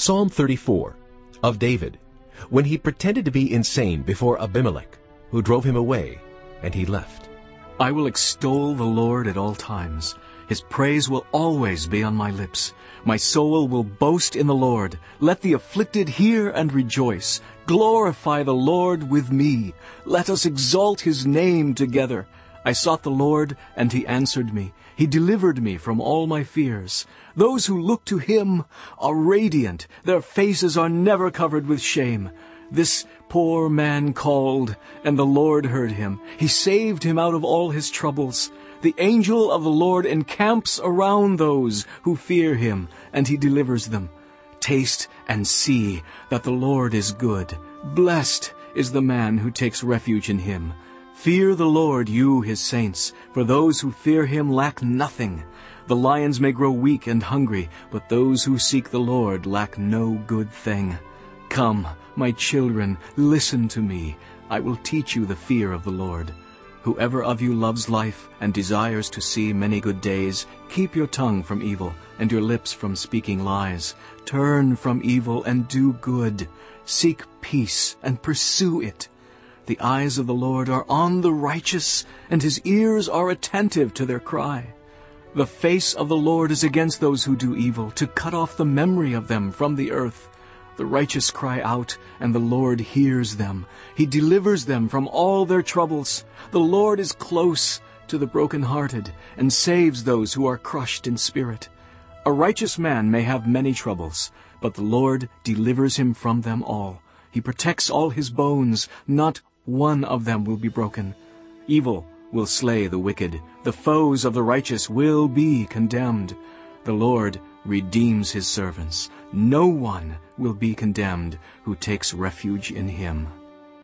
Psalm 34 of David, when he pretended to be insane before Abimelech, who drove him away, and he left. I will extol the Lord at all times. His praise will always be on my lips. My soul will boast in the Lord. Let the afflicted hear and rejoice. Glorify the Lord with me. Let us exalt his name together. I sought the Lord, and he answered me. He delivered me from all my fears. Those who look to him are radiant. Their faces are never covered with shame. This poor man called, and the Lord heard him. He saved him out of all his troubles. The angel of the Lord encamps around those who fear him, and he delivers them. Taste and see that the Lord is good. Blessed is the man who takes refuge in him. Fear the Lord, you his saints, for those who fear him lack nothing. The lions may grow weak and hungry, but those who seek the Lord lack no good thing. Come, my children, listen to me. I will teach you the fear of the Lord. Whoever of you loves life and desires to see many good days, keep your tongue from evil and your lips from speaking lies. Turn from evil and do good. Seek peace and pursue it. The eyes of the Lord are on the righteous, and his ears are attentive to their cry. The face of the Lord is against those who do evil, to cut off the memory of them from the earth. The righteous cry out, and the Lord hears them. He delivers them from all their troubles. The Lord is close to the brokenhearted, and saves those who are crushed in spirit. A righteous man may have many troubles, but the Lord delivers him from them all. He protects all his bones, not one of them will be broken. Evil will slay the wicked. The foes of the righteous will be condemned. The Lord redeems his servants. No one will be condemned who takes refuge in him.